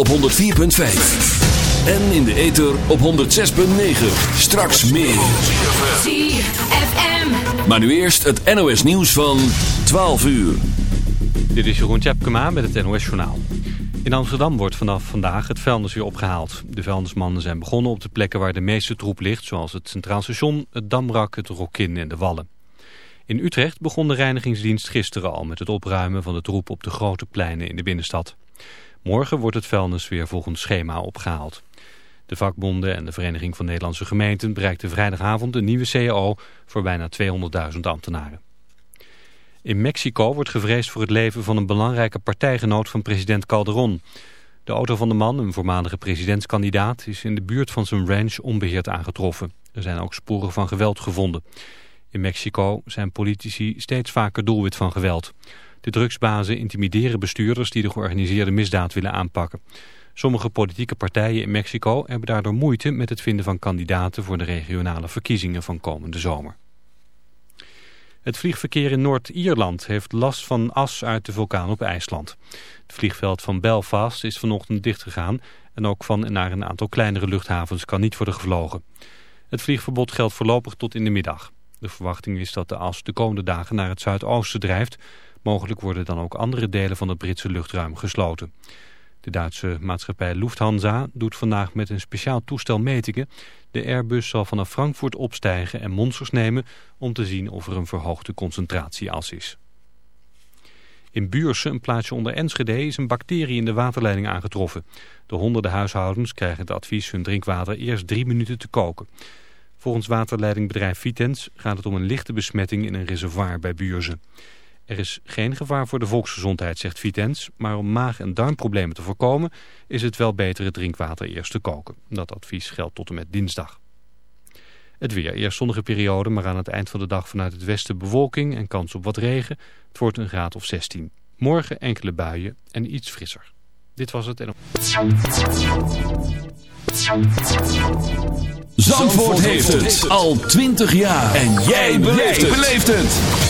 Op 104.5. En in de ether op 106.9. Straks meer. ZFM. Maar nu eerst het NOS nieuws van 12 uur. Dit is Jeroen Tjepkema met het NOS Journaal. In Amsterdam wordt vanaf vandaag het vuilnis weer opgehaald. De vuilnismannen zijn begonnen op de plekken waar de meeste troep ligt... zoals het Centraal Station, het Damrak, het Rokin en de Wallen. In Utrecht begon de reinigingsdienst gisteren al met het opruimen van de troep op de grote pleinen in de binnenstad. Morgen wordt het vuilnis weer volgens schema opgehaald. De vakbonden en de Vereniging van Nederlandse Gemeenten bereikten vrijdagavond een nieuwe CAO voor bijna 200.000 ambtenaren. In Mexico wordt gevreesd voor het leven van een belangrijke partijgenoot van president Calderon. De auto van de man, een voormalige presidentskandidaat, is in de buurt van zijn ranch onbeheerd aangetroffen. Er zijn ook sporen van geweld gevonden. In Mexico zijn politici steeds vaker doelwit van geweld. De drugsbazen intimideren bestuurders die de georganiseerde misdaad willen aanpakken. Sommige politieke partijen in Mexico hebben daardoor moeite met het vinden van kandidaten voor de regionale verkiezingen van komende zomer. Het vliegverkeer in Noord-Ierland heeft last van as uit de vulkaan op IJsland. Het vliegveld van Belfast is vanochtend dichtgegaan en ook van en naar een aantal kleinere luchthavens kan niet worden gevlogen. Het vliegverbod geldt voorlopig tot in de middag. De verwachting is dat de as de komende dagen naar het zuidoosten drijft. Mogelijk worden dan ook andere delen van het Britse luchtruim gesloten. De Duitse maatschappij Lufthansa doet vandaag met een speciaal toestel metingen. De Airbus zal vanaf Frankfurt opstijgen en monsters nemen om te zien of er een verhoogde concentratie as is. In Buurse, een plaatsje onder Enschede, is een bacterie in de waterleiding aangetroffen. De honderden huishoudens krijgen het advies hun drinkwater eerst drie minuten te koken. Volgens waterleidingbedrijf Vitens gaat het om een lichte besmetting in een reservoir bij Buurse. Er is geen gevaar voor de volksgezondheid, zegt Vitens, maar om maag- en darmproblemen te voorkomen is het wel beter het drinkwater eerst te koken. Dat advies geldt tot en met dinsdag. Het weer, eerst zonnige periode, maar aan het eind van de dag vanuit het westen bewolking en kans op wat regen. Het wordt een graad of 16. Morgen enkele buien en iets frisser. Dit was het en... Zandvoort heeft het al 20 jaar. En jij beleeft het.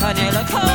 Dont je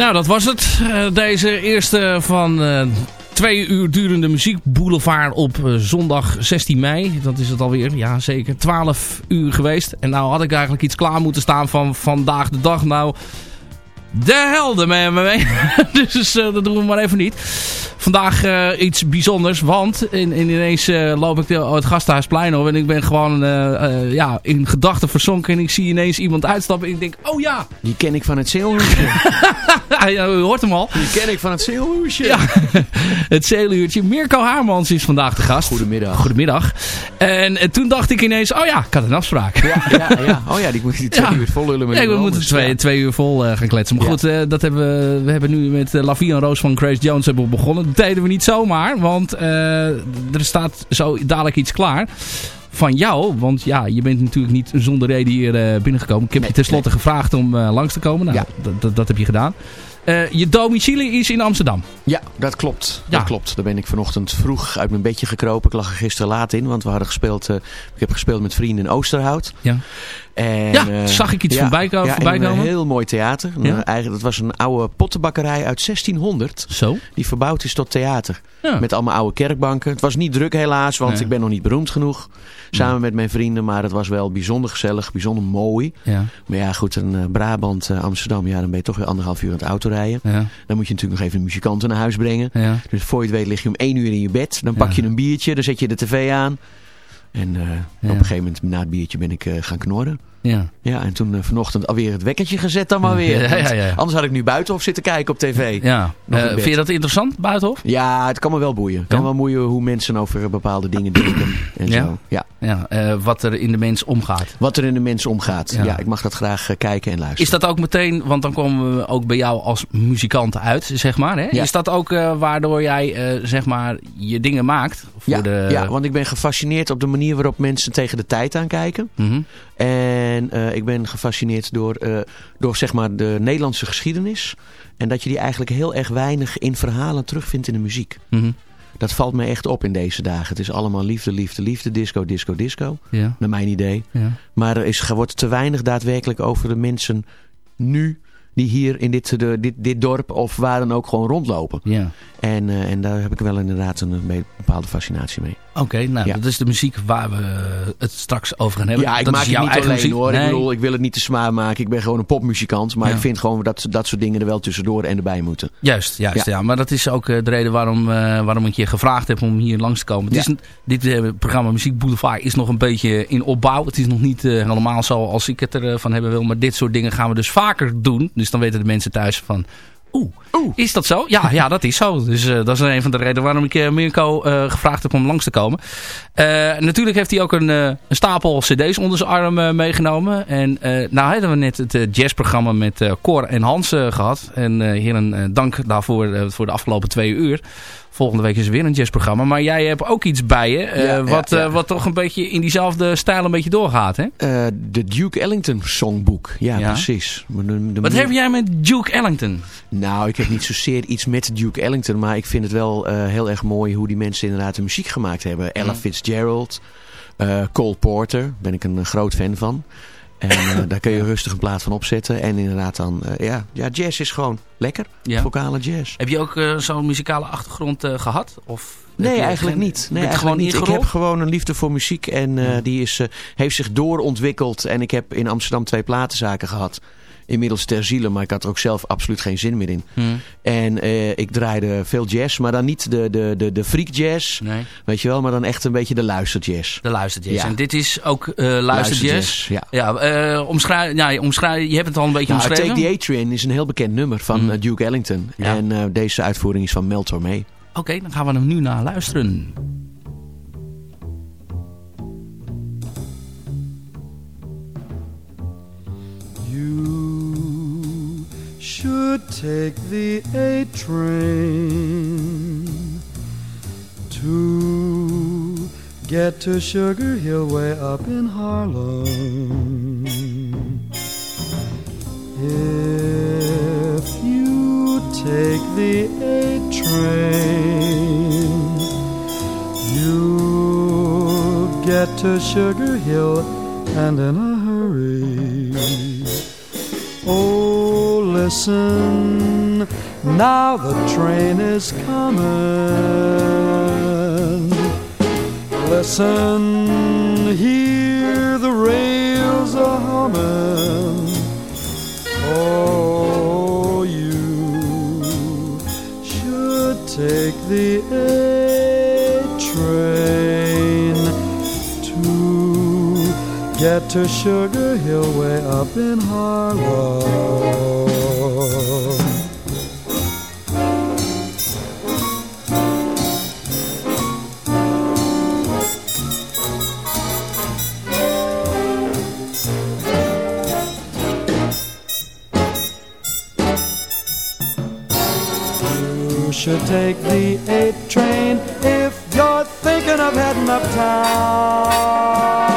Nou, dat was het. Eh, deze eerste van eh, twee uur durende muziekboulevard op eh, zondag 16 mei. Dat is het alweer, ja zeker. 12 uur geweest. En nou had ik eigenlijk iets klaar moeten staan van vandaag de dag. Nou, de helden met me mee. dus dat doen we maar even niet. Vandaag iets bijzonders, want in, in ineens loop ik de, het gasthuisplein op en ik ben gewoon ja, in gedachten verzonken en ik zie ineens iemand uitstappen en ik denk, oh ja, Die ken ik van het zeelhoesje. ja u hoort hem al. Die ken ik van het zeelhoesje. Ja, het zeeluurtje. Mirko Haarmans is vandaag de gast. Goedemiddag. Goedemiddag. En, eh, toen dacht ik ineens, oh ja, ik had een afspraak. Ja, ja, ja. Oh ja, die moet die twee Ja. uur vol lullen met Ja, we moeten twee, twee uur vol eh, gaan kletsen. Maar goed, eh, dat hebben we, we hebben nu met uh, Lavie en Roos van Grace Jones hebben we begonnen. Dat deden we niet zomaar, want er staat zo dadelijk iets klaar. Van jou, want ja, je bent natuurlijk niet zonder reden hier binnengekomen. Ik heb Nee, je tenslotte gevraagd om eh, langs te komen. Nou, Ja. dat heb je gedaan. Eh, je domicilie is in Amsterdam. Ja, dat klopt. Ja. Dat klopt. Daar ben ik vanochtend vroeg uit mijn bedje gekropen. Ik lag er gisteren laat in, want we hadden gespeeld. eh, ik heb gespeeld met vrienden in Oosterhout. Ja. En, Ja, eh, zag ik iets voorbij ko- ja, voorbij in een komen? heel mooi theater. Ja. Nou, eigenlijk, dat was een oude pottenbakkerij uit 1600. Zo? Die verbouwd is tot theater. Ja. Met allemaal oude kerkbanken. Het was niet druk helaas, want Nee. ik ben nog niet beroemd genoeg. Samen met mijn vrienden. Maar het was wel bijzonder gezellig, bijzonder mooi. Ja, Maar ja, goed, een eh, Brabant, eh, Amsterdam. Ja, dan ben je toch weer anderhalf uur aan het autorijden. ja, Dan moet je natuurlijk nog even de muzikanten naar huis brengen. ja. Dus voor je het weet lig je om één uur in je bed. Dan pak Ja. je een biertje, dan zet je de tv aan. En eh, op een gegeven moment na het biertje ben ik eh, gaan knorren. Ja. Ja, en toen eh, vanochtend alweer het wekkertje gezet dan maar weer. Ja, ja, ja. Anders had ik nu buitenhof zitten kijken op tv. ja. Eh, vind je dat interessant, Buitenhof? Ja, het kan me wel boeien. Het kan wel boeien hoe mensen over bepaalde dingen denken en zo. Ja. Ja, eh, wat er in de mens omgaat. Wat er in de mensen omgaat. Ja. Ik mag dat graag eh, kijken en luisteren. Is dat ook meteen, want dan komen we ook bij jou als muzikant uit, zeg maar. Hè? Is dat ook eh, waardoor jij, eh, zeg maar, je dingen maakt? Voor ja, de... ja, want ik ben gefascineerd op de manier waarop mensen tegen de tijd aankijken. Mhm. En eh, ik ben gefascineerd door, eh, door zeg maar de Nederlandse geschiedenis. En dat je die eigenlijk heel erg weinig in verhalen terugvindt in de muziek. Mhm. Dat valt me echt op in deze dagen. Het is allemaal liefde, liefde, liefde, disco, disco, disco. Ja, Naar mijn idee. ja. Maar er is, wordt te weinig daadwerkelijk over de mensen nu... die hier in dit, de, dit, dit dorp of waar dan ook gewoon rondlopen. ja. En, eh, en daar heb ik wel inderdaad een, een bepaalde fascinatie mee. Oké, nou, Ja. dat is de muziek waar we het straks over gaan hebben. Ja, ik dat maak is het niet alleen muziek. hoor. Nee. Ik bedoel, ik wil het niet te zwaar maken. Ik ben gewoon een popmuzikant. Maar Ja. ik vind gewoon dat dat soort dingen er wel tussendoor en erbij moeten. Juist, juist ja. Ja. Maar dat is ook eh, de reden waarom, eh, waarom ik je gevraagd heb om hier langs te komen. Het Ja. is een- dit eh, programma Muziek Boulevard is nog een beetje in opbouw. Het is nog niet eh, helemaal zo als ik het ervan hebben wil. Maar dit soort dingen gaan we dus vaker doen. Dus dan weten de mensen thuis van... Oeh, is dat zo? Ja, ja, dat is zo. Dus eh, dat is een van de redenen waarom ik eh, Mirko eh, gevraagd heb om langs te komen. Natuurlijk heeft hij ook een, een stapel cd's onder zijn arm meegenomen. En nou hadden we net het jazzprogramma met Cor en Hans eh, gehad. En heren, dank daarvoor voor de afgelopen twee uur. Volgende week is er weer een jazzprogramma. Maar jij hebt ook iets bij je. eh, Ja, wat, ja. eh, wat toch een beetje in diezelfde stijl een beetje doorgaat. Hè? Eh, de Duke Ellington songboek. Ja, precies. Maar de- de Wat heb jij met Duke Ellington? Nou, ik heb niet zozeer iets met Duke Ellington. Maar ik vind het wel heel erg mooi hoe die mensen inderdaad de muziek gemaakt hebben. Ella Fitzgerald, eh, Cole Porter. Daar ben ik een, groot fan van. En eh, daar kun je rustig een plaat van opzetten. En inderdaad dan, eh, ja, ja, jazz is gewoon lekker. Ja. Vocale jazz. Heb je ook eh, zo'n muzikale achtergrond eh, gehad? Of Nee, eigenlijk geen- niet. Nee, eigenlijk niet. Ik heb gewoon een liefde voor muziek en die is, heeft zich doorontwikkeld. En ik heb in Amsterdam twee platenzaken gehad. Inmiddels ter ziele, maar ik had er ook zelf absoluut geen zin meer in. Hmm. En eh, ik draaide veel jazz, maar dan niet de, de, de, de freak jazz, Nee, weet je wel, maar dan echt een beetje de luisterjazz. de luisterjazz. Ja. En dit is ook eh luisterjazz. Ja. Ja, eh omschrijf, ja, omschrijf, je hebt het al een beetje Nou, omschreven. Take the A-Train is een heel bekend nummer van eh, Duke Ellington. Ja. En deze uitvoering is van Mel Tormé. Oké, dan gaan we hem nu naar luisteren. Should take the A train to get to Sugar Hill way up in Harlem. If you take the A train, you'll get to Sugar Hill and in a hurry. Oh, listen, now the train is coming. Listen, hear the rails a humming. Oh, you should take the A train get to Sugar Hill way up in Harlem. You should take the 8 train if you're thinking of heading uptown.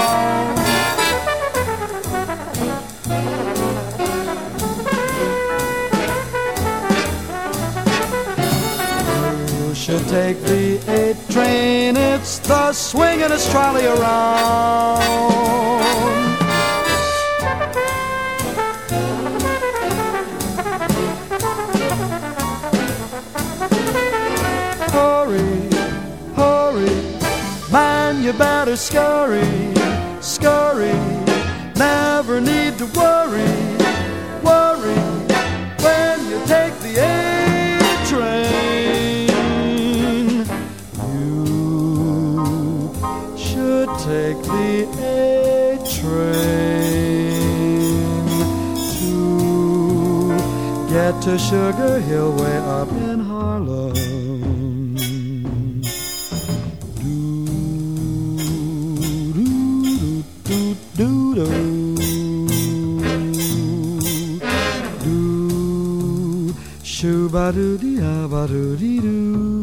take the 8 train, it's the swinging trolley around. Hurry, hurry, man, you better scurry, scurry, never need to worry, worry, when you take the 8 take the A train to get to Sugar Hill way up in Harlem. Shoo ba doo dee ah ba doo dee doo.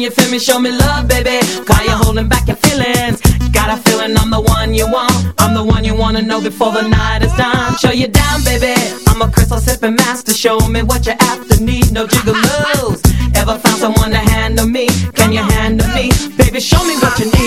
you feel me? Show me love, baby. Why you holding back your feelings? Got a feeling I'm the one you want. I'm the one you wanna know before the night is done. Show you down, baby. I'm a crystal sipping master. Show me what you after. Need no jiggaloos. Ever found someone to handle me? Can you handle me? Baby, show me what you. Need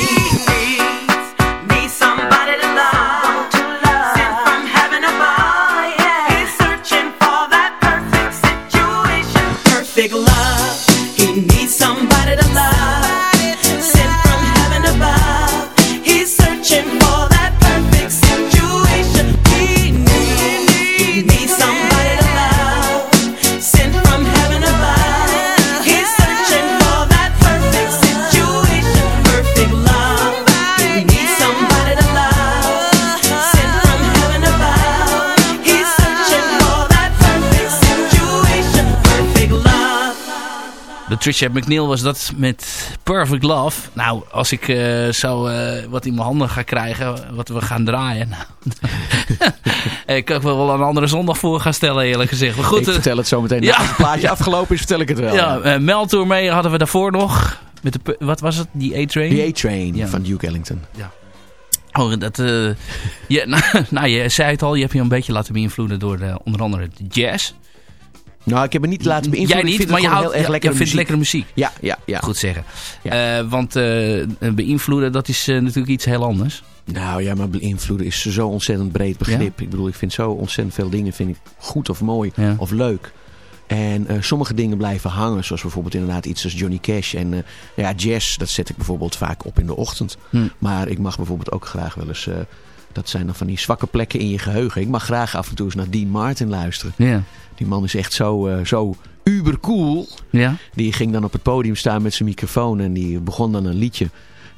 Patricia McNeil was dat met Perfect Love. Nou, als ik eh, zo eh, wat in mijn handen ga krijgen, wat we gaan draaien. Nou, ik kan wel een andere zondag voor gaan stellen, eerlijk gezegd. Maar goed, ik eh, vertel het zo meteen. ja. Als het plaatje afgelopen is, vertel ik het wel. ja, uh, Meltour mee hadden we daarvoor nog. Met de, wat was het? Die A-Train? The A-Train Ja. van Duke Ellington. Oh, dat, eh ja, nou, nou, je zei het al, je hebt je een beetje laten beïnvloeden door de, onder andere de jazz. Nou, ik heb me niet laten beïnvloeden. Jij Ik niet, vind maar het je houdt, heel je vindt lekkere muziek. Ja, ja, ja. Goed zeggen. Ja. Eh, want eh, beïnvloeden, dat is eh, natuurlijk iets heel anders. Nou ja, maar beïnvloeden is zo ontzettend breed begrip. Ik bedoel, ik vind zo ontzettend veel dingen vind ik goed of mooi Ja. of leuk. En eh, sommige dingen blijven hangen. Zoals bijvoorbeeld inderdaad iets als Johnny Cash. En eh, ja, jazz, dat zet ik bijvoorbeeld vaak op in de ochtend. Hm. Maar ik mag bijvoorbeeld ook graag wel eens... eh, dat zijn dan van die zwakke plekken in je geheugen. Ik mag graag af en toe eens naar Dean Martin luisteren. Ja. Die man is echt zo, eh, zo uber cool. Ja? Die ging dan op het podium staan met zijn microfoon en die begon dan een liedje.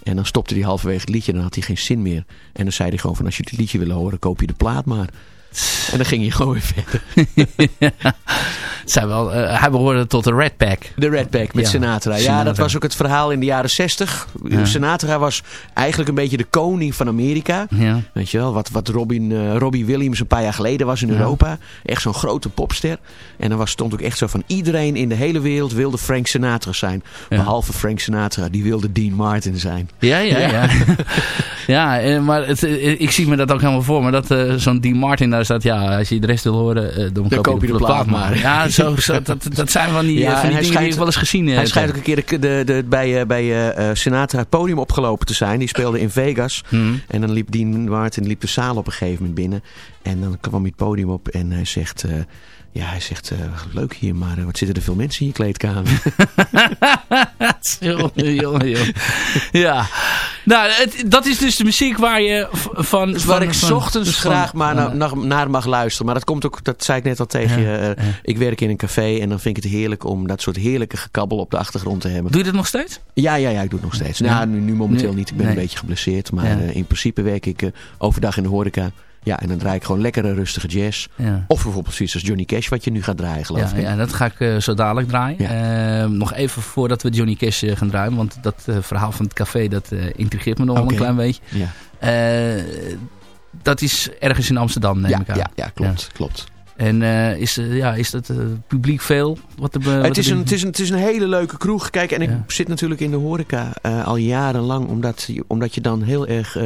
En dan stopte hij halverwege het liedje en dan had hij geen zin meer. En dan zei hij gewoon van als je het liedje wil horen, koop je de plaat maar. En dan ging hij gewoon weer verder. Zijn wel, eh, hij behoorde tot de Red Pack. De Red Pack met Ja, Sinatra. Ja, dat was ook het verhaal in de jaren 60. Ja. Sinatra was eigenlijk een beetje de koning van Amerika. Ja. Weet je wel, wat, wat Robin, eh, Robbie Williams een paar jaar geleden was in. Europa. Echt zo'n grote popster. En dan was, stond ook echt zo van iedereen in de hele wereld wilde Frank Sinatra zijn. Behalve Frank Sinatra, die wilde Dean Martin zijn. Ja, ja, ja. Ja, eh, maar het, ik zie me dat ook helemaal voor. Maar dat zo'n Dean Martin daar staat, ja, als je de rest wil horen, eh, dan, koop je de plaat maar. Ja, zo, zo, dat, dat zijn van die, Ja, eh, van die dingen die schijnt- ik wel eens gezien heb. Hij schijnt ook een keer de, de, de- bij, eh, bij eh, eh, Sinatra het podium opgelopen te zijn. Die speelde in Vegas. Hmm. En dan liep Dean Martin liep de zaal op een gegeven moment binnen. En dan kwam hij het podium op en hij zegt... eh, ja, hij zegt, eh, leuk hier, maar eh, wat zitten er veel mensen in je kleedkamer? jongen, jongen, jongen. Ja. Nou, het, dat is dus de muziek waar je van... Dus van waar ik van- ochtends dus van- graag maar naar, mag luisteren. Maar dat komt ook, dat zei ik net al tegen Ja, je. eh, ja. Ik werk in een café en dan vind ik het heerlijk om dat soort heerlijke gekabbel op de achtergrond te hebben. Doe je dat nog steeds? Ja, ja, ja, ik doe het nog steeds. Ja. Nou, nu, nu momenteel Nee. niet. Ik ben Nee. een beetje geblesseerd. Maar Ja. in principe werk ik overdag in de horeca. Ja, en dan draai ik gewoon lekkere, rustige jazz. Ja. Of bijvoorbeeld zoiets als Johnny Cash, wat je nu gaat draaien, geloof Ja, ik. ja, dat ga ik eh, zo dadelijk draaien. Ja. Eh, nog even voordat we Johnny Cash eh, gaan draaien. Want dat eh, verhaal van het café, dat intrigeert me nog wel een klein beetje. Ja, dat is ergens in Amsterdam, neem ik aan. ja, ja, klopt, klopt. En eh, is, eh, ja, is dat eh, publiek veel? Wat de, wat Het is, een, het, is een, het is een hele leuke kroeg. Kijk, en ik Ja. zit natuurlijk in de horeca al jarenlang. Omdat, je- omdat je dan heel erg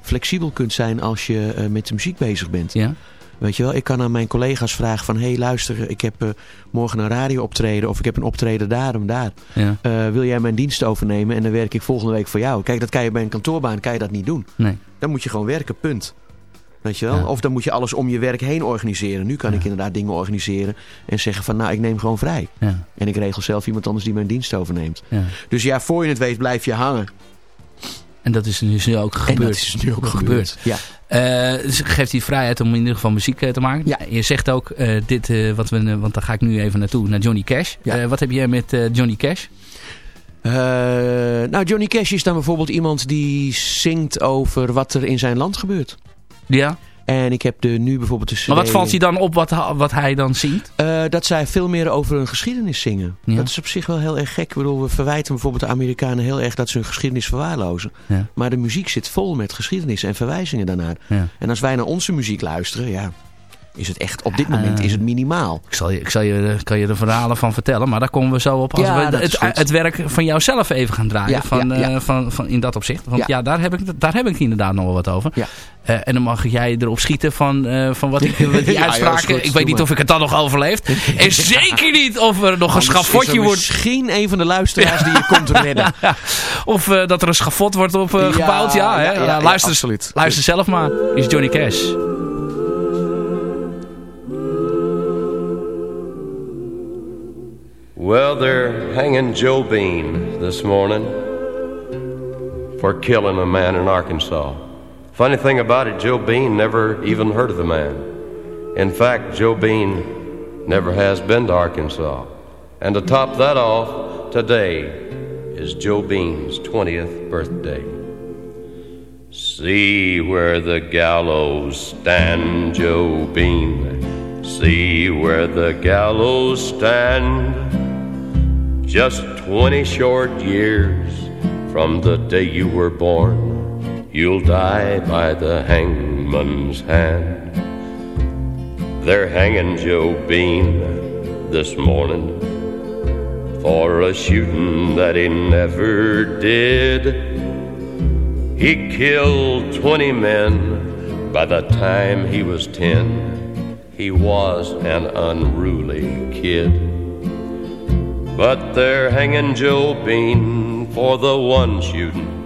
flexibel kunt zijn als je met de muziek bezig bent. Ja? Weet je wel, ik kan aan mijn collega's vragen van... hé, hey, luister, ik heb morgen een radio optreden... of ik heb een optreden daar en daar. Ja. Wil jij mijn dienst overnemen en dan werk ik volgende week voor jou? Kijk, dat kan je bij een kantoorbaan kan je dat niet doen. Nee. Dan moet je gewoon werken, punt. Weet je wel? Ja. Of dan moet je alles om je werk heen organiseren. Nu kan Ja. ik inderdaad dingen organiseren en zeggen van... nou, ik neem gewoon vrij. Ja. En ik regel zelf iemand anders die mijn dienst overneemt. Ja. Dus ja, voor je het weet blijf je hangen. En dat is dus nu ook En gebeurd. dat is nu ook Gebeurd. gebeurd. Ja. Eh, dus geeft die vrijheid om in ieder geval muziek eh, te maken. Ja. Je zegt ook, eh, dit, wat we, want daar ga ik nu even naartoe, naar Johnny Cash. Wat heb jij met Johnny Cash? Nou, Johnny Cash is dan bijvoorbeeld iemand die zingt over wat er in zijn land gebeurt. Ja. En ik heb de, nu bijvoorbeeld de CD... Maar wat valt je dan op wat, wat hij dan zingt? Eh, dat zij veel meer over hun geschiedenis zingen. Ja. Dat is op zich wel heel erg gek. Ik bedoel, we verwijten bijvoorbeeld de Amerikanen heel erg dat ze hun geschiedenis verwaarlozen. Ja. Maar de muziek zit vol met geschiedenis en verwijzingen daarnaar. Ja. En als wij naar onze muziek luisteren, ja, is het echt op dit moment eh, is het minimaal. Ik, zal je, ik zal je, kan je er verhalen van vertellen, maar daar komen we zo op als Ja, we het, het werk van jouzelf even gaan draaien. Ja, van, ja, eh, van, van, in dat opzicht. Want ja, daar, heb ik, daar heb ik inderdaad nog wel wat over. Ja. Eh, en dan mag jij erop schieten van, van wat ik, wat die uitspraken. ik weet niet of ik het dan nog overleefd. en zeker niet of er nog een schafotje wordt. Misschien een van de luisteraars die je komt redden. Of dat er een schafot wordt op eh, gebouwd. Ja, hè? luister, luister zelf maar. Is Johnny Cash. Well, they're hanging Joe Bean this morning for killing a man in Arkansas. Funny thing about it, Joe Bean never even heard of the man. In fact, Joe Bean never has been to Arkansas. And to top that off, today is Joe Bean's 20th birthday. See where the gallows stand, Joe Bean. See where the gallows stand. Just 20 short years from the day you were born, you'll die by the hangman's hand. They're hanging Joe Bean this morning for a shooting that he never did. He killed 20 men by the time he was 10. He was an unruly kid. But they're hanging Joe Bean for the one shooting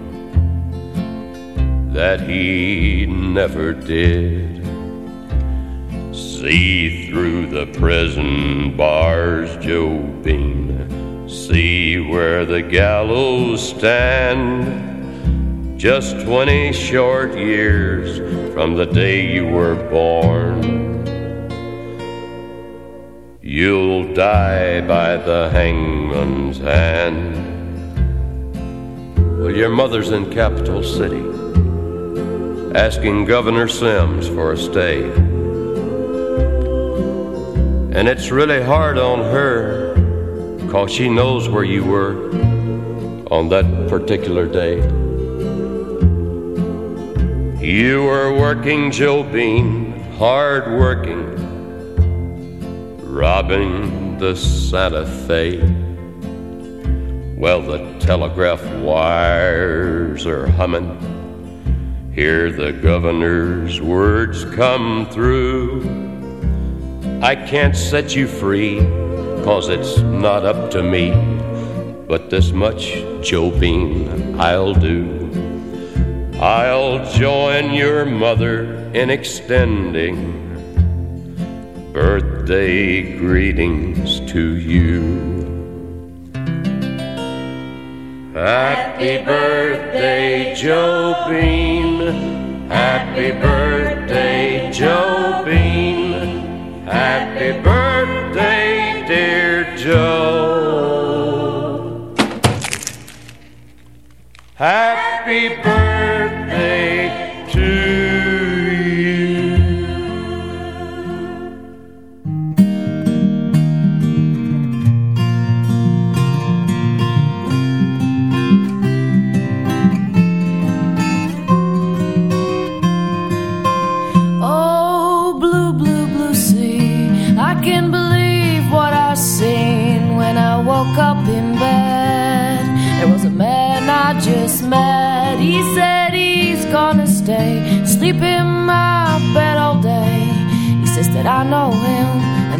that he never did. See through the prison bars, Joe Bean. See where the gallows stand. Just 20 short years from the day you were born. You'll die by the hangman's hand. Well, your mother's in Capital City, asking Governor Sims for a stay. And it's really hard on her, cause she knows where you were on that particular day. You were working, Joe Bean, hard working robbing the Santa Fe. Well, the telegraph wires are humming. Hear the governor's words come through. I can't set you free, cause it's not up to me. But this much, Bean, I'll do. I'll join your mother in extending birthday greetings to you. Happy birthday, Joe Bean. Happy birthday, Joe Bean. Happy birthday, dear Joe. Happy birthday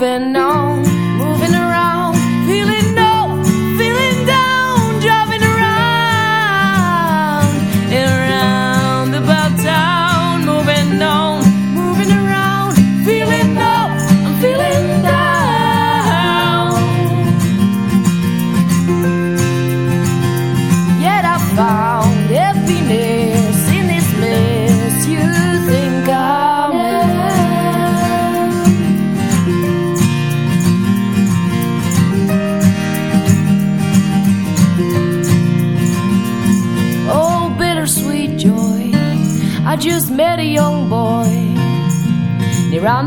Moving on,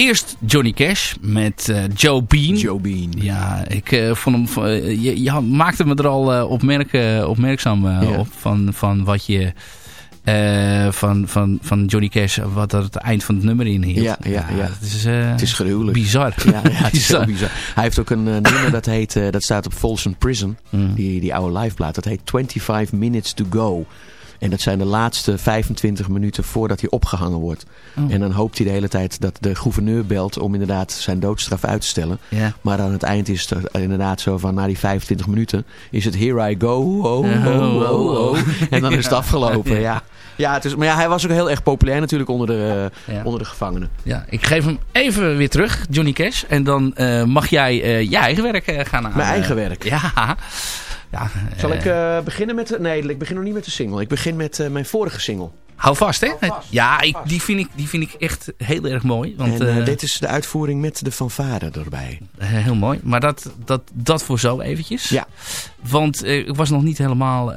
Eerst Johnny Cash met eh, Joe Bean. Joe Bean. Ja, ik eh, vond hem... eh, je, maakte me er al opmerk, opmerkzaam op van, van wat je... van, van, van Johnny Cash, wat er het eind van het nummer in hield. Ja, ja, ja. Het is, Het is gruwelijk. bizar. Ja, ja, het is heel Bizar. Hij heeft ook een nummer dat heet, dat staat op Folsom Prison, Mm. die, die oude liveplaat. Dat heet 25 Minutes to Go. En dat zijn de laatste 25 minuten voordat hij opgehangen wordt. Oh. En dan hoopt hij de hele tijd dat de gouverneur belt om inderdaad zijn doodstraf uit te stellen. Maar aan het eind is het inderdaad zo van na die 25 minuten is het here I go, oh, oh, Oh, oh. En dan is het afgelopen, ja. Ja, het is, maar ja, hij was ook heel erg populair natuurlijk onder de, Ja. onder de gevangenen. Ja, ik geef hem even weer terug, Johnny Cash. En dan eh, mag jij eh, je eigen werk eh, gaan aan. Mijn eigen werk. Ja. Ja Zal eh, ik eh, beginnen met... de- Nee, ik begin nog niet met de single. Ik begin met eh, mijn vorige single. Hou vast, hè? vast, ja, ik, die, vind ik, die vind ik echt heel erg mooi. Want, en eh, eh, dit is de uitvoering met de fanfare erbij. eh, heel mooi. Maar dat, dat, dat voor zo eventjes. Ja. Want eh, ik was nog niet helemaal...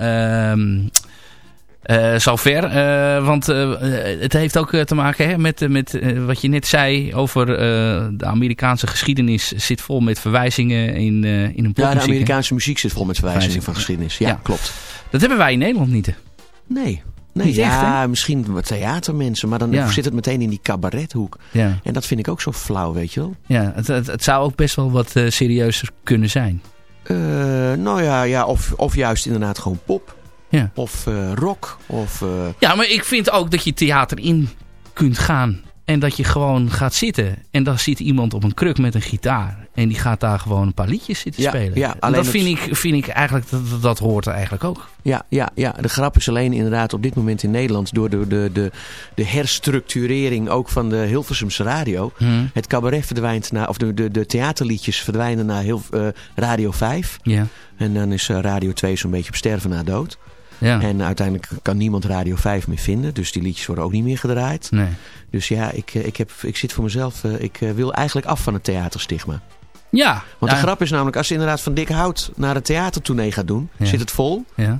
ehm eh, zover. eh, want eh, het heeft ook te maken hè, met, met wat je net zei over de Amerikaanse geschiedenis. Zit vol met verwijzingen in, in een Ja, de hè? Amerikaanse muziek zit vol met verwijzingen van geschiedenis. Ja, Ja. klopt. Dat hebben wij in Nederland niet. hè? Nee. Nee, Niet echt, ja, misschien wat theatermensen, maar dan Ja. zit het meteen in die cabarethoek. Ja, En dat vind ik ook zo flauw, weet je wel. ja het, het, het zou ook best wel wat serieuzer kunnen zijn. Nou ja, ja of, of juist inderdaad gewoon pop. Ja. Of eh, rock. Of, eh, Ja, maar ik vind ook dat je theater in kunt gaan. En dat je gewoon gaat zitten. En dan zit iemand op een kruk met een gitaar. En die gaat daar gewoon een paar liedjes zitten Ja, spelen. ja, En alleen dat het- vind, ik, vind ik eigenlijk, dat, dat- hoort er eigenlijk ook. Ja, ja, ja, de grap is alleen inderdaad op dit moment in Nederland... door de, de, de, de herstructurering ook van de Hilversumse radio... Hm. Het cabaret verdwijnt naar... of de, de, de theaterliedjes verdwijnen naar heel, eh, Radio 5. Ja, En dan is Radio 2 zo'n beetje op sterven na dood. Ja. En uiteindelijk kan niemand Radio 5 meer vinden. Dus die liedjes worden ook niet meer gedraaid. Nee. Dus ja, ik, eh, ik, heb, ik zit voor mezelf... eh, ik eh, wil eigenlijk af van het theaterstigma. Ja. Want ja, de grap is namelijk... als je inderdaad van dik hout naar een theatertournee gaat doen... Ja. zit het vol. Ja,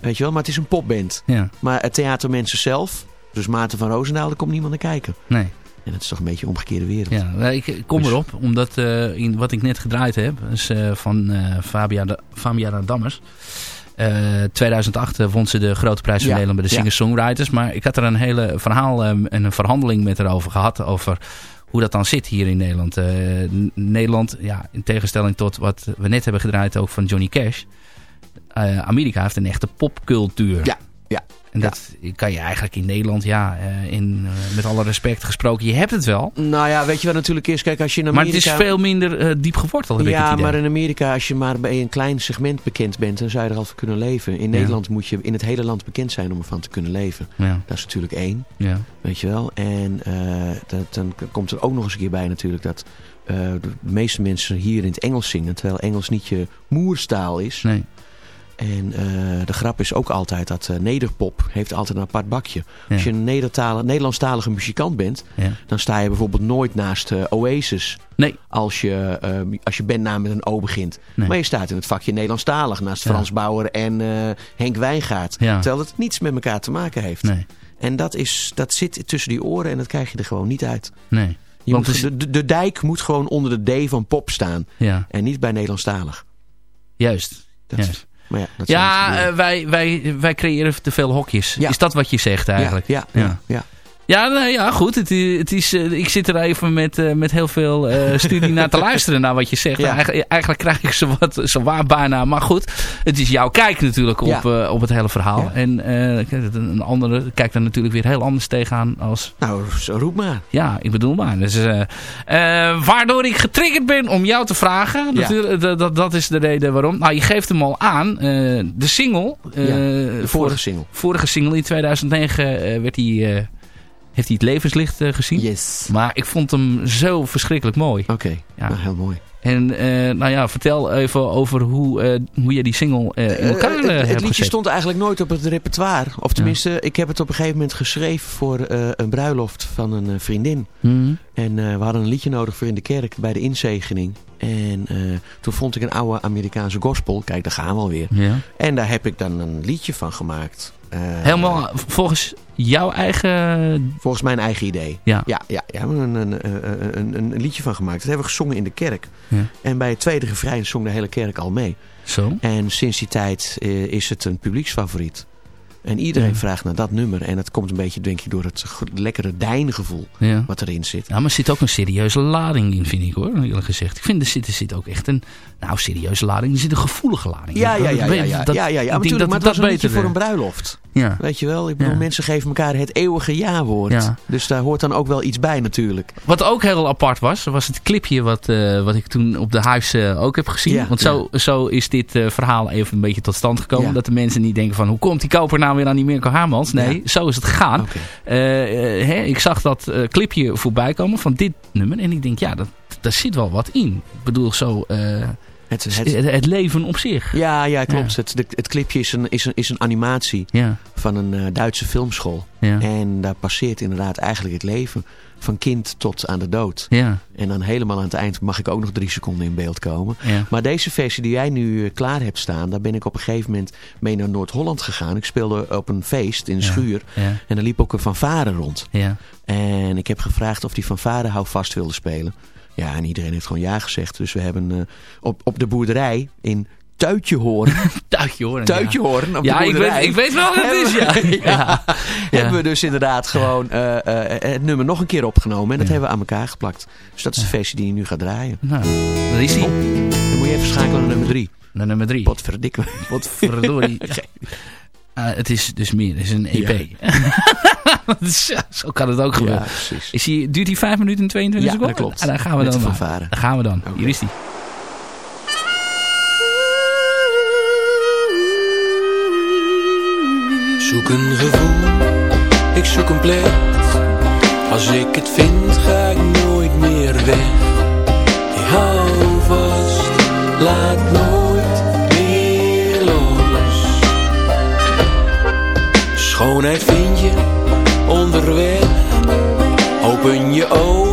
Weet je wel, maar het is een popband. ja. Maar het theatermensen zelf, dus Maarten van Roosendaal, daar komt niemand naar kijken. Nee. En dat is toch een beetje een omgekeerde wereld. Ja, nou, ik kom Dus- erop, omdat in wat ik net gedraaid heb, is van eh Fabia, de, Fabia Dammers. Eh 2008 eh, won ze de grote prijs van Ja, Nederland bij de ja. singer-songwriters. Maar ik had er een hele verhaal eh, en een verhandeling met haar over gehad. Over hoe dat dan zit hier in Nederland. Nederland, ja, in tegenstelling tot wat we net hebben gedraaid ook van Johnny Cash. Amerika heeft een echte popcultuur. Ja, ja. En dat kan je eigenlijk in Nederland, ja, eh, in, eh, met alle respect gesproken, je hebt het wel. Nou ja, weet je wat natuurlijk is? Kijk, als je in Maar Amerika... het is veel minder eh, diep geworteld, heb Ja, maar in Amerika, als je maar bij een klein segment bekend bent, dan zou je er al voor kunnen leven. In Nederland moet je in het hele land bekend zijn om ervan te kunnen leven. Ja, Dat is natuurlijk één, ja. weet je wel. En dat, dan komt er ook nog eens een keer bij natuurlijk dat de meeste mensen hier in het Engels zingen, terwijl Engels niet je moerstaal is. Nee. En eh, de grap is ook altijd dat eh, nederpop heeft altijd een apart bakje. Ja. Als je een Nederlandstalige muzikant bent, Ja. dan sta je bijvoorbeeld nooit naast eh, Oasis. Nee. Als je, als je bandnaam met een O begint. Nee. Maar je staat in het vakje Nederlandstalig naast Ja. Frans Bauer en Henk Wijngaard. Terwijl het niets met elkaar te maken heeft. Nee. En dat, is, dat zit tussen die oren en dat krijg je er gewoon niet uit. Nee. Je Want moet, is- de, de, dijk moet gewoon onder de D van pop staan. Ja, En niet bij Nederlandstalig. juist. Dat, juist. Maar ja, dat Ja, eh, wij, wij, wij creëren te veel hokjes. Is dat wat je zegt eigenlijk? ja, ja, ja, Ja. ja. Ja, goed. Het, het is, eh, ik zit er even met, eh, met heel veel eh, studie naar te luisteren naar wat je zegt. Ja. Eigenlijk, eigenlijk krijg ik zo, wat, zo waar bijna. Maar goed, het is jouw kijk natuurlijk op, Ja. op het hele verhaal. Ja. En een andere kijkt er natuurlijk weer heel anders tegenaan als... Nou, zo roep maar. Ja, ik bedoel maar. Dus, waardoor ik getriggerd ben om jou te vragen. Dat, dat, dat is de reden waarom. Nou, je geeft hem al aan. de single. De vorige single. vorige single in 2009 eh, werd hij, eh, heeft hij het levenslicht eh, gezien. Yes. Maar ik vond hem zo verschrikkelijk mooi. Oké, Ja. nou, heel mooi. En eh, nou ja, vertel even over hoe, eh, hoe je die single in elkaar eh, het, hebt liedje gezet. stond eigenlijk nooit op het repertoire. Of tenminste, ik heb het op een gegeven moment geschreven voor een bruiloft van een vriendin. Mhm. En eh, we hadden een liedje nodig voor in de kerk bij de inzegening. En eh, toen vond ik een oude Amerikaanse gospel. Kijk, daar gaan we alweer. ja. En daar heb ik dan een liedje van gemaakt. Eh, Helemaal volgens jouw eigen... Volgens mijn eigen idee. Ja. Ja, ja, ja we hebben een, een, een, een, liedje van gemaakt. Dat hebben we gezongen in de kerk. Ja. En bij het tweede refrein zong de hele kerk al mee. Zo. En sinds die tijd is het een publieksfavoriet. En iedereen Ja. vraagt naar dat nummer. En dat komt een beetje, denk ik, door het lekkere dijngevoel Ja. wat erin zit. Ja, maar er zit ook een serieuze lading in, vind ik hoor, eerlijk gezegd. Ik vind er zit, er zit ook echt een, nou, serieuze lading. Er zit een gevoelige lading. Ja, ja, ja, ja, ja, ja, ja, Maar, natuurlijk, dat maar het was dat een beter, voor een bruiloft. Ja. Weet je wel? Ik bedoel, Ja. mensen geven elkaar het eeuwige ja-woord. Ja. Dus daar hoort dan ook wel iets bij natuurlijk. Wat ook heel apart was, was het clipje wat, eh, wat ik toen op de huis eh, ook heb gezien. Ja, Want zo, zo is dit eh, verhaal even een beetje tot stand gekomen. Ja. Dat de mensen niet denken van, hoe komt die koper nou weer aan die Mirko Hamans? Nee, Ja. zo is het gegaan. Hè, ik zag dat eh, clipje voorbij komen van dit nummer. En ik denk, ja, dat, daar zit wel wat in. Ik bedoel, zo eh, Het, het, het, het leven op zich. ja, ja, klopt. Ja. Het, het clipje is een, is, een, is een animatie Ja, van een eh, Duitse filmschool. ja, En daar passeert inderdaad eigenlijk het leven. Van kind tot aan de dood. ja, En dan helemaal aan het eind mag ik ook nog drie seconden in beeld komen. ja. Maar deze versie die jij nu eh, klaar hebt staan, daar ben ik op een gegeven moment mee naar Noord-Holland gegaan. Ik speelde op een feest in de Ja. schuur. En er liep ook een fanfare rond. ja. En ik heb gevraagd of die fanfare hou vast wilde spelen. Ja, en iedereen heeft gewoon ja gezegd. Dus we hebben eh, op, op de boerderij in Tuitjehoorn. Tuitje hoor. Tuitjehoorn op Ja, de ik weet, ik weet wel wat het is, ja. Hebben we- ja. ja, Hebben we dus inderdaad gewoon eh, eh, het nummer nog een keer opgenomen. En dat Ja. hebben we aan elkaar geplakt. Dus dat is de versie die je nu gaat draaien. Nou, daar is hij. Dan moet je even schakelen naar nummer drie. Naar nummer drie. Potverdikke. Wat Eh, het is dus meer, het is een EP. Dus, Zo kan het ook Ja, gebeuren. precies. Is die, duurt die 5 minuten en 22 Ja, seconden? dat klopt. Ah, daar gaan we Met dan. Daar gaan we dan. Oké. Hier is die. Zoek een gevoel, ik zoek een plek. Als ik het vind, ga ik nooit meer weg. Ik hou vast, laat nooit Schoonheid vind je onderweg. Open je ogen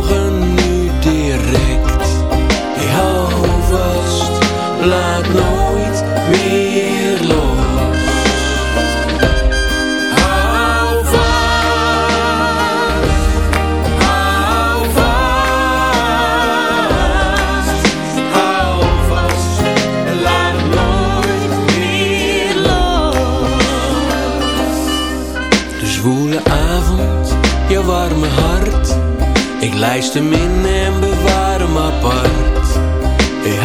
lijst hem in en bewaar hem apart. Ik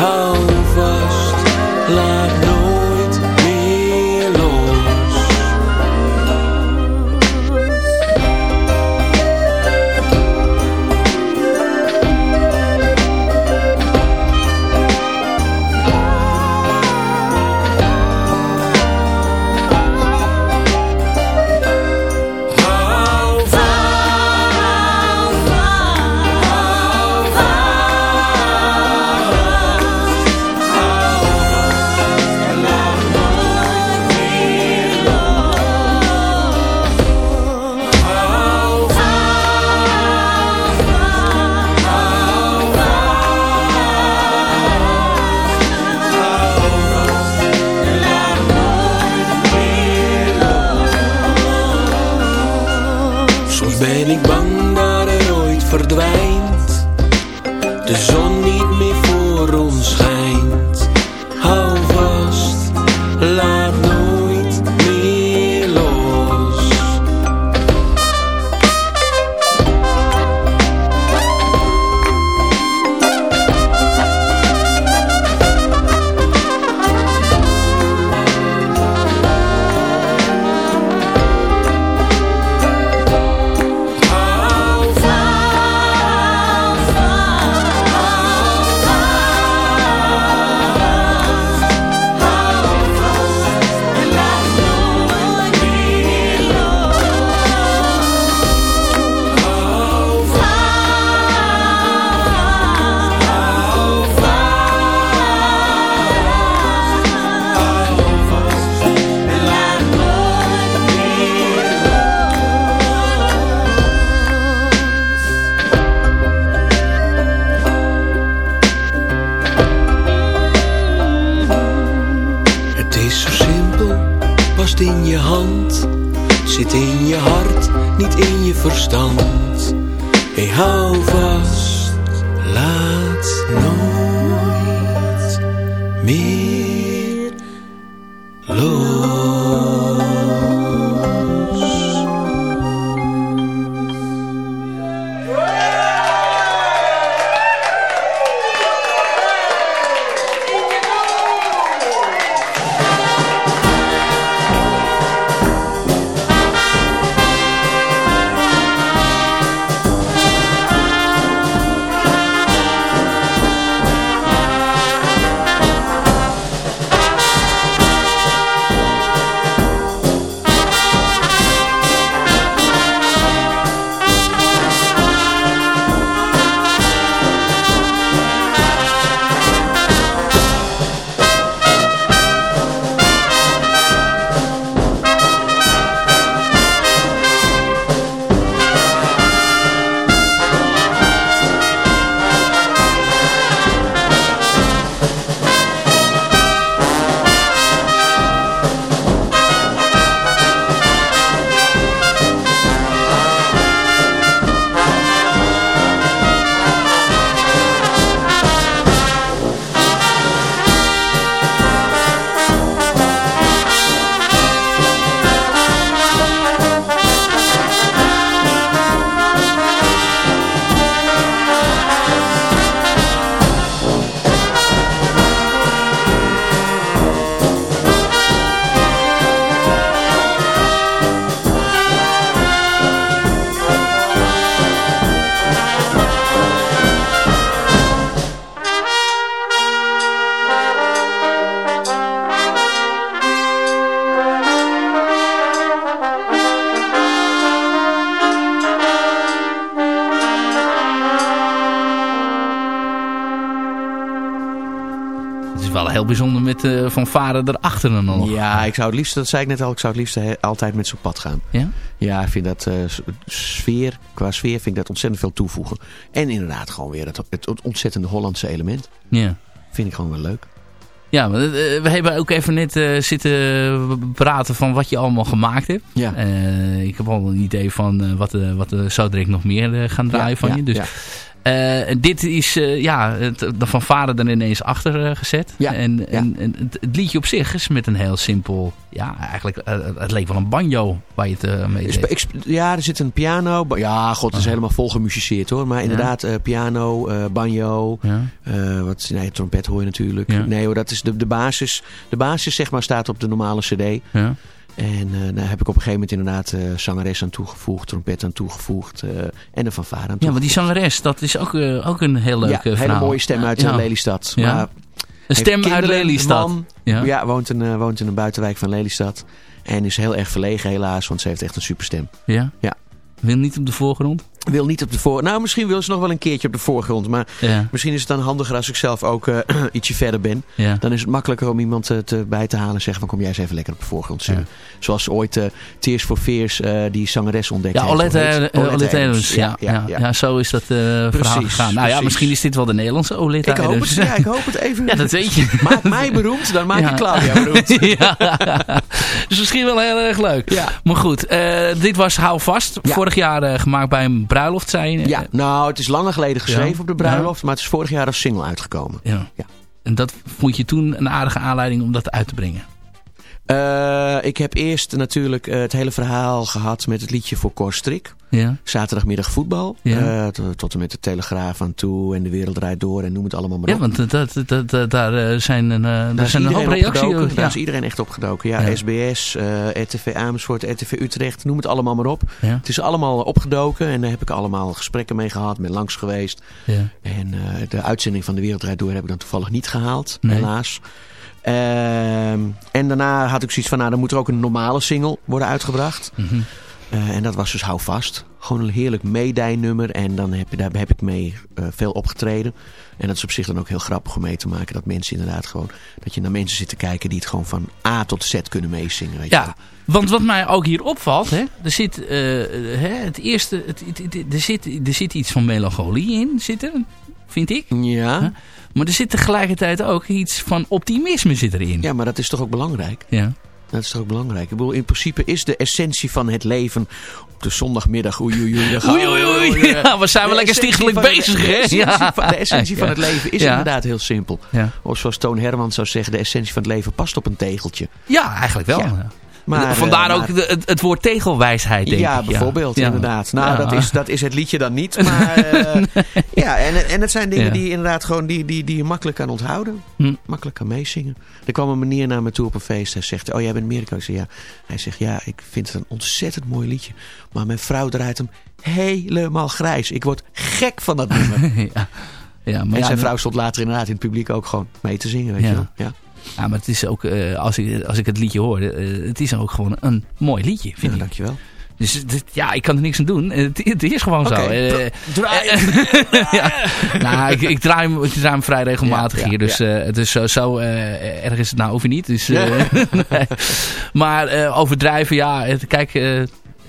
wel heel bijzonder met eh, Van Varen erachter dan nog. Ja, ik zou het liefst, dat zei ik net al, ik zou het liefst he- altijd met zo'n pad gaan. Ja? Ja, ik vind dat eh, sfeer, qua sfeer vind ik dat ontzettend veel toevoegen. En inderdaad gewoon weer het, het ontzettende Hollandse element. Ja. Vind ik gewoon wel leuk. Ja, eh, we hebben ook even net eh, zitten praten van wat je allemaal gemaakt hebt. Ja. Eh, ik heb al een idee van eh, wat, eh, wat zo direct nog meer eh, gaan draaien Ja, van ja, je. Dus, en dit is eh, ja, het, de van vader er ineens achter eh, gezet. Ja, En, ja. en, en het, het liedje op zich is met een heel simpel... Ja, eigenlijk, het leek wel een banjo waar je het mee deed. ja, er zit een piano. Ja, god, het is Ah. helemaal vol gemusiceerd hoor. Maar inderdaad, piano, banjo, wat, nee, trompet hoor je natuurlijk. Nee hoor, dat is de, de basis. De basis zeg maar staat op de normale cd. Ja. En eh daar heb ik op een gegeven moment inderdaad eh, zangeres aan toegevoegd, trompet aan toegevoegd eh, en een fanfare aan ja, maar die zangeres, dat is ook, ook een heel leuk ja, hele mooie stem uit Ja. Lelystad. Ja. Maar Een stem uit Lelystad. man. Ja. Ja, woont, in, woont in een buitenwijk van Lelystad. En is heel erg verlegen helaas, want ze heeft echt een superstem. Ja? Ja. Wil niet op de voorgrond? Wil niet op de voor. Nou, misschien wil ze nog wel een keertje op de voorgrond. Maar Ja. misschien is het dan handiger als ik zelf ook eh, ietsje verder ben. Ja. Dan is het makkelijker om iemand eh, te, bij te halen en zeggen van kom jij eens even lekker op de voorgrond zingen. Zoals ooit eh Tears for Fears die zangeres ontdekt Ja. Olette, Adams. Adams. Ja, ja, ja, zo is dat verhaal gegaan. Nou ja, misschien is dit wel de Nederlandse Olette Ik hoop, het, ja, ik hoop het even. Ja, dat weet je. Maak mij beroemd, dan maak je Claudia beroemd. ja. Dus misschien wel heel erg leuk. Ja. Maar goed, dit was Hou Vast. Vorig jaar gemaakt bij een bruiloft, zei je. Ja, nou, het is langer geleden geschreven Ja. op de bruiloft, maar het is vorig jaar als single uitgekomen. Ja. Ja. En dat vond je toen een aardige aanleiding om dat uit te brengen. Eh, ik heb eerst natuurlijk eh, het hele verhaal gehad met het liedje voor Cor Strik. Ja. Zaterdagmiddag voetbal. Ja. Eh, tot, en met de Telegraaf aan toe en de wereld draait door en noem het allemaal maar Ja, op. want dat, dat, dat, daar eh, zijn een, eh, daar Daar zijn een hoop reacties. Ja. Daar is iedereen echt opgedoken. Ja, Ja. SBS, eh, RTV Amersfoort, RTV Utrecht, noem het allemaal maar op. Ja. Het is allemaal opgedoken en daar heb ik allemaal gesprekken mee gehad, ben langs geweest. Ja. En eh, de uitzending van de Wereld Draait Door heb ik dan toevallig niet gehaald, Nee. helaas. Ehm, en daarna had ik zoiets van, nou dan moet er ook een normale single worden uitgebracht. Mhm. Eh, en dat was dus Hou Vast. Gewoon een heerlijk meedijnummer. En dan heb je, daar heb ik mee eh, veel opgetreden. En dat is op zich dan ook heel grappig om mee te maken. Dat mensen inderdaad gewoon... Dat je naar mensen zit te kijken die het gewoon van A tot Z kunnen meezingen. Weet je wel. Ja, want wat mij ook hier opvalt, hè, er zit eh, hè, het eerste, het, het- het- er, zit, er zit iets van melancholie in, zit er, vind ik. Ja. Maar er zit tegelijkertijd ook iets van optimisme zit erin. ja, maar dat is toch ook belangrijk? Ja. Dat is toch ook belangrijk. Ik bedoel, in principe is de essentie van het leven op de zondagmiddag. Oei, oei, oei. Oei, oei, oei. we. Ja, we zijn wel De lekker stichtelijk bezig, de hè? essentie Ja. van- De essentie van het leven is Ja. inderdaad heel simpel. Ja. Of zoals Toon Herman zou zeggen, de essentie van het leven past op een tegeltje. Ja, eigenlijk wel. Ja. Maar, Vandaar eh, ook het, het woord tegelwijsheid, denk ja, ik. bijvoorbeeld, Ja. inderdaad. Nou, Ja. dat, is, dat is het liedje dan niet. Maar eh, ja, en, en het zijn dingen Ja. die je inderdaad gewoon die, die, die je makkelijk kan onthouden. Hm. Makkelijk kan meezingen. Er kwam een meneer naar me toe op een feest. Hij zegt, oh jij bent Amerika? Ik zeg, ja. Hij zegt, ja, ik vind het een ontzettend mooi liedje. Maar mijn vrouw draait hem helemaal grijs. Ik word gek van dat nummer. ja. Ja, maar en ja, zijn vrouw stond later inderdaad in het publiek ook gewoon mee te zingen. Weet Ja. je wel. Ja. Ja, maar het is ook, eh, als, ik, als ik het liedje hoor, eh, het is ook gewoon een mooi liedje, vind Ja, dankjewel. Dus het- ja, ik kan er niks aan doen. Eh, Het, het is gewoon zo. Draai ja. Nou, ik, ik, draai hem, ik draai hem vrij regelmatig Ja, hier. Dus het is zo, zo erg is het nou over niet. Dus, nee. Maar overdrijven, ja. Het, kijk,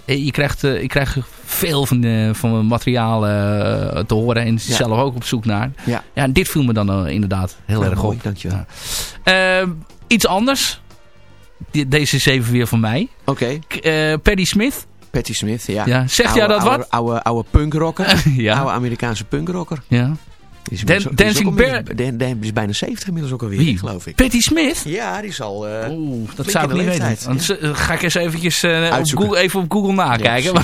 je krijgt, ik krijg veel van, eh, van mijn materiaal eh, te horen. En Ja. zelf ook op zoek naar. Ja. Ja, dit viel me dan eh, inderdaad heel erg mooi, op. dankjewel. Eh, iets anders. Deze is even weer van mij. Oké, eh, Paddy Smith. Patty Smith, ja. Ja, zegt Oude- jou dat oude, wat? Oude, oude punkrocker. ja. Oude Amerikaanse punkrocker. ja. Is, Dan- Dancing Bear- Dan- Dan is bijna 70 inmiddels ook alweer, Wie? geloof ik. Patty Smith? Ja, die zal... eh, Oeh, dat zou ik niet weten. Want, eh, ga ik eens eventjes eh, op. Google, even op Google nakijken. Ja,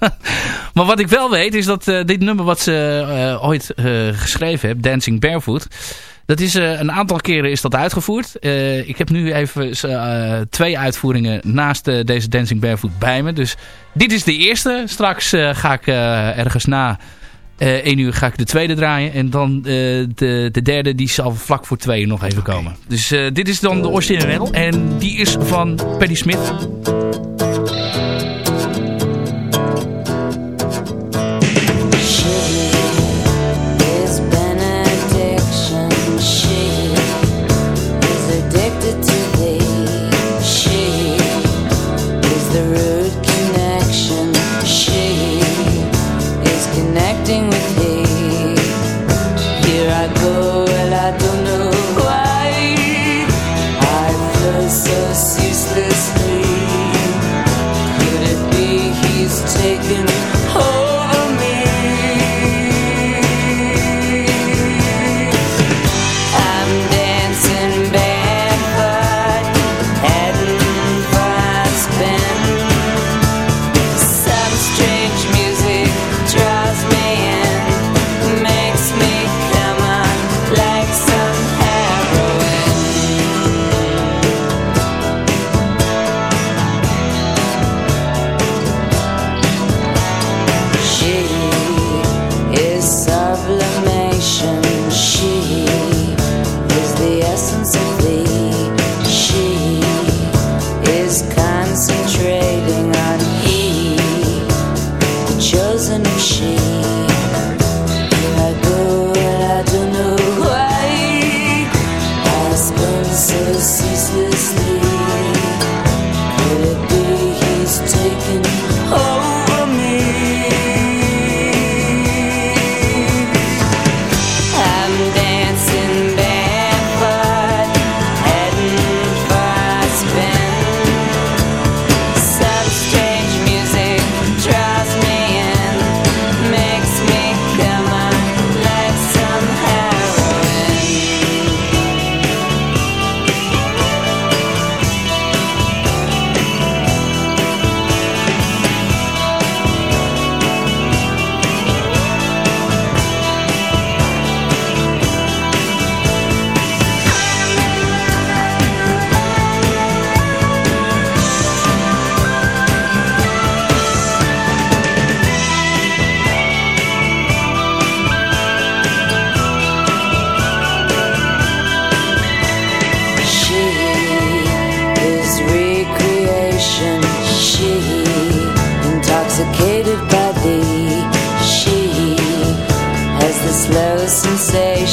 maar, wat ik wel weet is dat dit nummer wat ze ooit geschreven heeft, Dancing Barefoot... Dat is een aantal keren is dat uitgevoerd. Ik heb nu even twee uitvoeringen naast deze Dancing Barefoot bij me. Dus dit is de eerste. Straks ga ik ergens na eh 1 uur ga ik de tweede draaien. En dan eh, de, de derde die zal vlak voor twee uur nog even komen. Dus eh, dit is dan de origineel. En die is van Paddy Smith.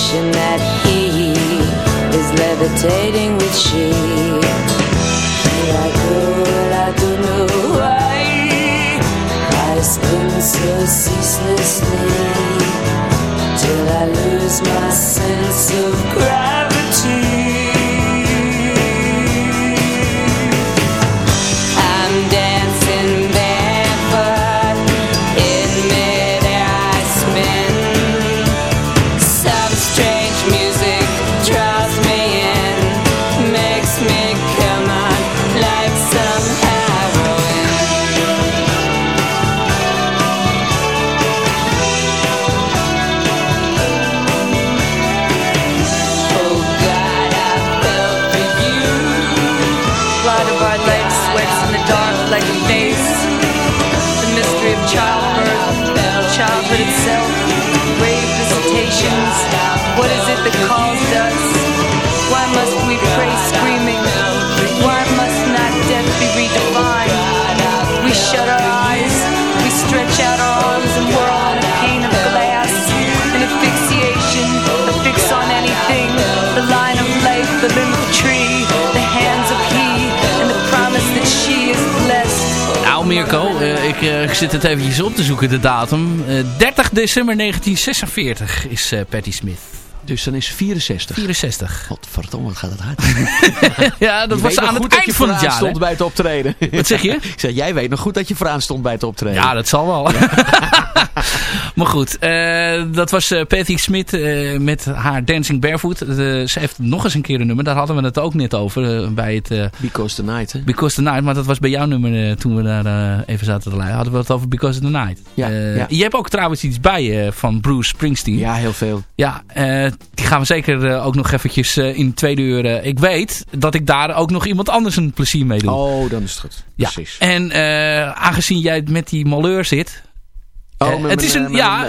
Sensation that he is levitating with she. I don't know why. I spin so ceaselessly till I lose my sense of gravity. Mirko, eh, ik, eh, ik zit het eventjes op te zoeken, de datum. Eh, 30 december 1946 is eh, Patti Smith. Dus dan is 64. 64. Godverdomme, wat gaat het hard. ja, dat Je was aan het eind van het jaar. stond bij het optreden. Wat zeg je? ik zeg, jij weet nog goed dat je vooraan stond bij het optreden. Ja, dat zal wel. maar goed, eh, dat was eh Patti Smith eh, met haar Dancing Barefoot. Ze heeft nog eens een keer een nummer. Daar hadden we het ook net over bij het... Because the Night, hè? Because the Night, maar dat was bij jouw nummer toen we daar even zaten te luisteren. Hadden we het over Because the Night. Ja, ja. Je hebt ook trouwens iets bij eh, van Bruce Springsteen. Ja, heel veel. Ja, die gaan we zeker ook nog eventjes in de tweede uur. ik weet dat ik daar ook nog iemand anders een plezier mee doe. Oh, dan is het goed. ja. Precies. En aangezien jij met die malheur zit... Oh, eh, met het is een, eh, ja,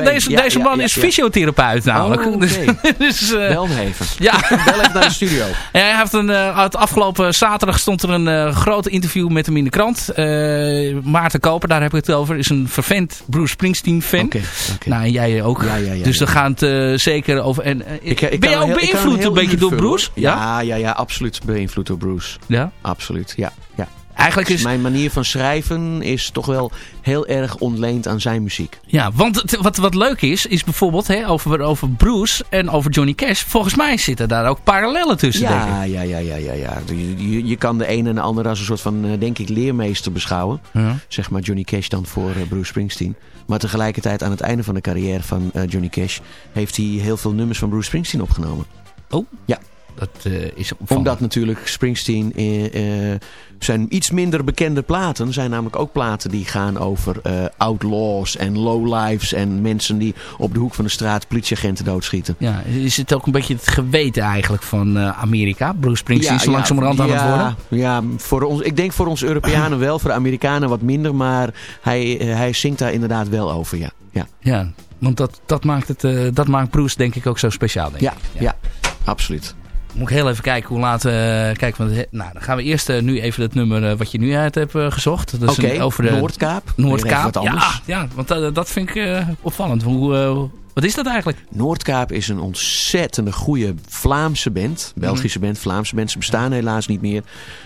deze, Ja, deze man ja, is fysiotherapeut namelijk. Oh, Dus, oké. dus, eh, Bel hem even. ja. Bel even naar de studio. En hij heeft een, eh, het afgelopen zaterdag stond er een eh groot interview met hem in de krant. Eh, Maarten Koper, daar heb ik het over, is een vervent Bruce Springsteen fan. Oké. Nou, jij ook. Ja, ja, ja, dus we gaan het eh, zeker over... En, eh, Ik, ik ben je ook beïnvloed heel een beetje door Bruce? Ja, ja, ja, absoluut beïnvloed door Bruce. ja? Absoluut, ja. ja. Eigenlijk is... Mijn manier van schrijven is toch wel heel erg ontleend aan zijn muziek. Ja, want het- wat, wat leuk is, is bijvoorbeeld hè, over, over Bruce en over Johnny Cash. Volgens mij zitten daar ook parallellen tussen, denk ik. Ja, ja, ja, ja, ja, ja. Je, je, je kan de een en de ander als een soort van, eh, denk ik, leermeester beschouwen. Ja. Zeg maar Johnny Cash dan voor eh, Bruce Springsteen. Maar tegelijkertijd aan het einde van de carrière van eh, Johnny Cash... heeft hij heel veel nummers van Bruce Springsteen opgenomen. Oh, Ja. Dat eh, is opvallend. Omdat natuurlijk Springsteen... eh, eh, zijn iets minder bekende platen zijn namelijk ook platen die gaan over eh, outlaws en lowlifes... en mensen die op de hoek van de straat politieagenten doodschieten. Ja, is het ook een beetje het geweten eigenlijk van eh, Amerika? Bruce Springsteen is langzamerhand aan het worden. Ja, voor ons, ik denk voor ons Europeanen wel, voor de Amerikanen wat minder. Maar hij, hij zingt daar inderdaad wel over, ja. Ja, Ja, want dat, dat, maakt het, eh, dat maakt Bruce denk ik ook zo speciaal. Denk ja, ik. ja. absoluut. Moet ik heel even kijken hoe laat... eh kijk, want, eh, nou, dan gaan we eerst eh, nu even het nummer wat je nu uit hebt gezocht. Dat is Oké, een- over de Noordkaap. Noordkaap. Ja, ja, want dat, dat vind ik opvallend. Hoe, wat is dat eigenlijk? Noordkaap is een ontzettende goede Vlaamse band. Belgische band, Vlaamse band. Ze bestaan helaas niet meer.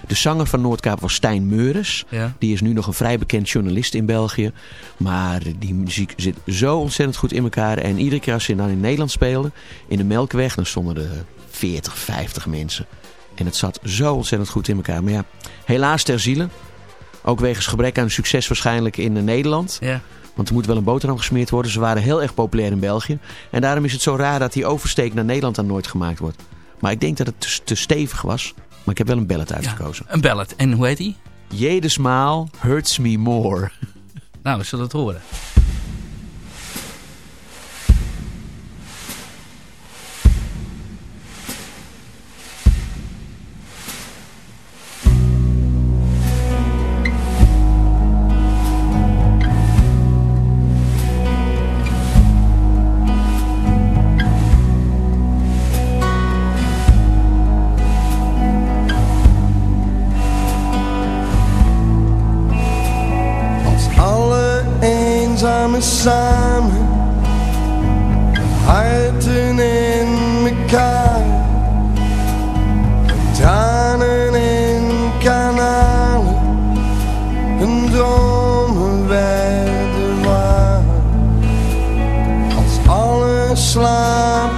De zanger van Noordkaap was Stijn Meures. Ja. Die is nu nog een vrij bekend journalist in België. Maar die muziek zit zo ontzettend goed in elkaar. En iedere keer als ze dan in Nederland speelden, in de Melkweg, dan stonden er 40, 50 mensen. En het zat zo ontzettend goed in elkaar. Maar ja, helaas ter ziele. Ook wegens gebrek aan succes waarschijnlijk in eh, Nederland. Ja. Want er moet wel een boterham gesmeerd worden. Ze waren heel erg populair in België. En daarom is het zo raar dat die oversteek naar Nederland dan nooit gemaakt wordt. Maar ik denk dat het te, te stevig was. Maar ik heb wel een ballet uitgekozen. Een ballad. En hoe heet die? Jedesmaal hurts me more. Nou, we zullen het horen. Samen Harten in mekaar Tranen in kanalen Hun dromen werden waar Als alle slapelozen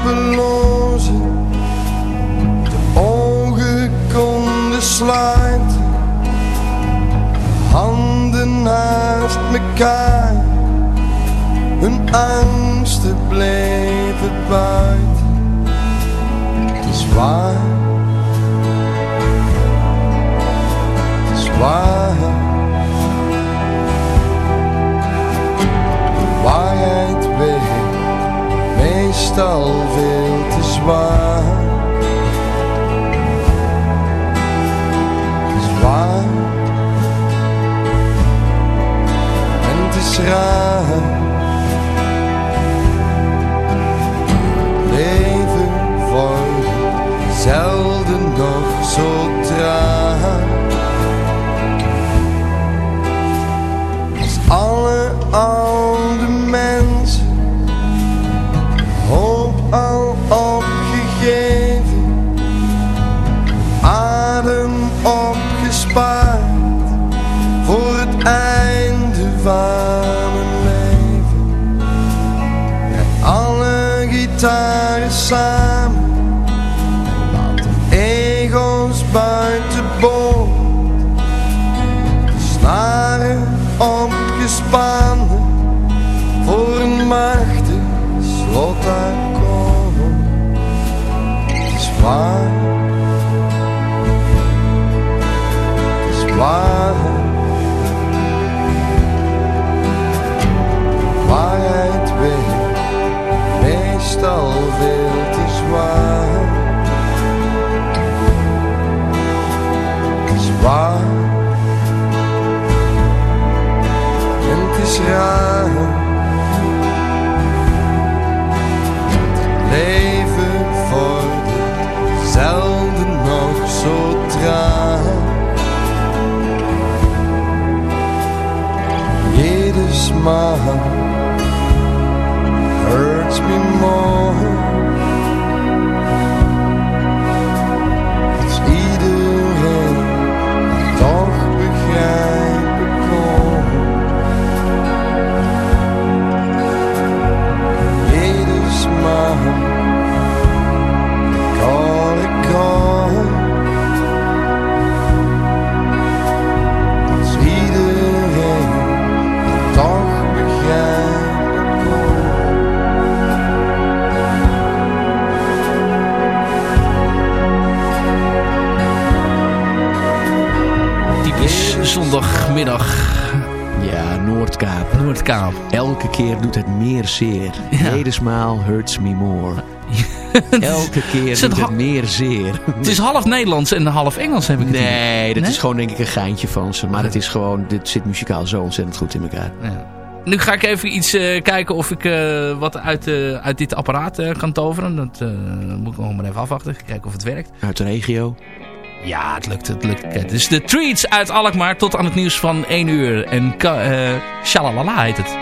De ogen konden sluiten handen naast mekaar. Angsten bleven buiten. Het is waar. Me more. Zondagmiddag Ja, Noordkaap. Noordkaap. Elke keer doet het meer zeer. Ja. Jede smaal hurts me more. Elke keer Is het doet het meer zeer. Het is half Nederlands en half Engels heb ik het. Nee, dat Nee? is gewoon denk ik een geintje van ze. Maar het is gewoon, dit zit muzikaal zo ontzettend goed in elkaar. Ja. Nu ga ik even iets eh, kijken of ik eh, wat uit, eh, uit dit apparaat kan toveren. Dat moet ik nog maar even afwachten. Kijken of het werkt. Uit de regio. Ja, het lukt. Het lukt. Dus de treats uit Alkmaar tot aan het nieuws van 1 uur. En eh, Shalalala heet het.